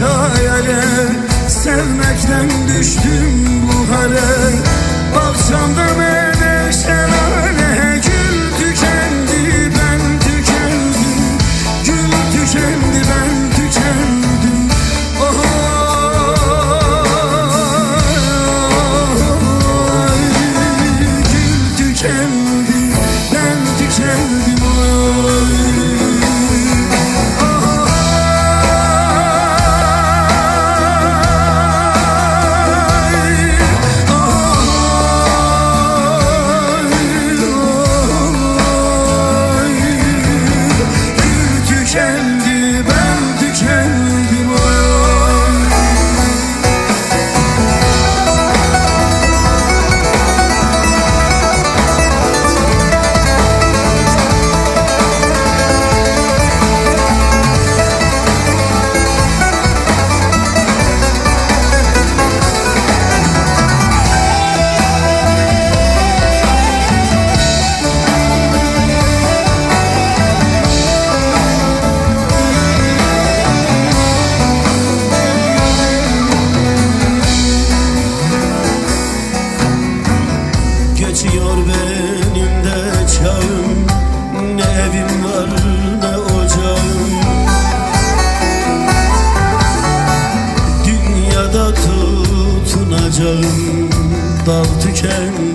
çay benim de çağım Ne evim var ne ocağım. Dünyada tutunacağım Dal tüken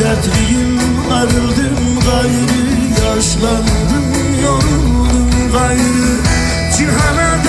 Dertliyim arıldım gayrı Yaşlandım yoruldum gayrı. Cihana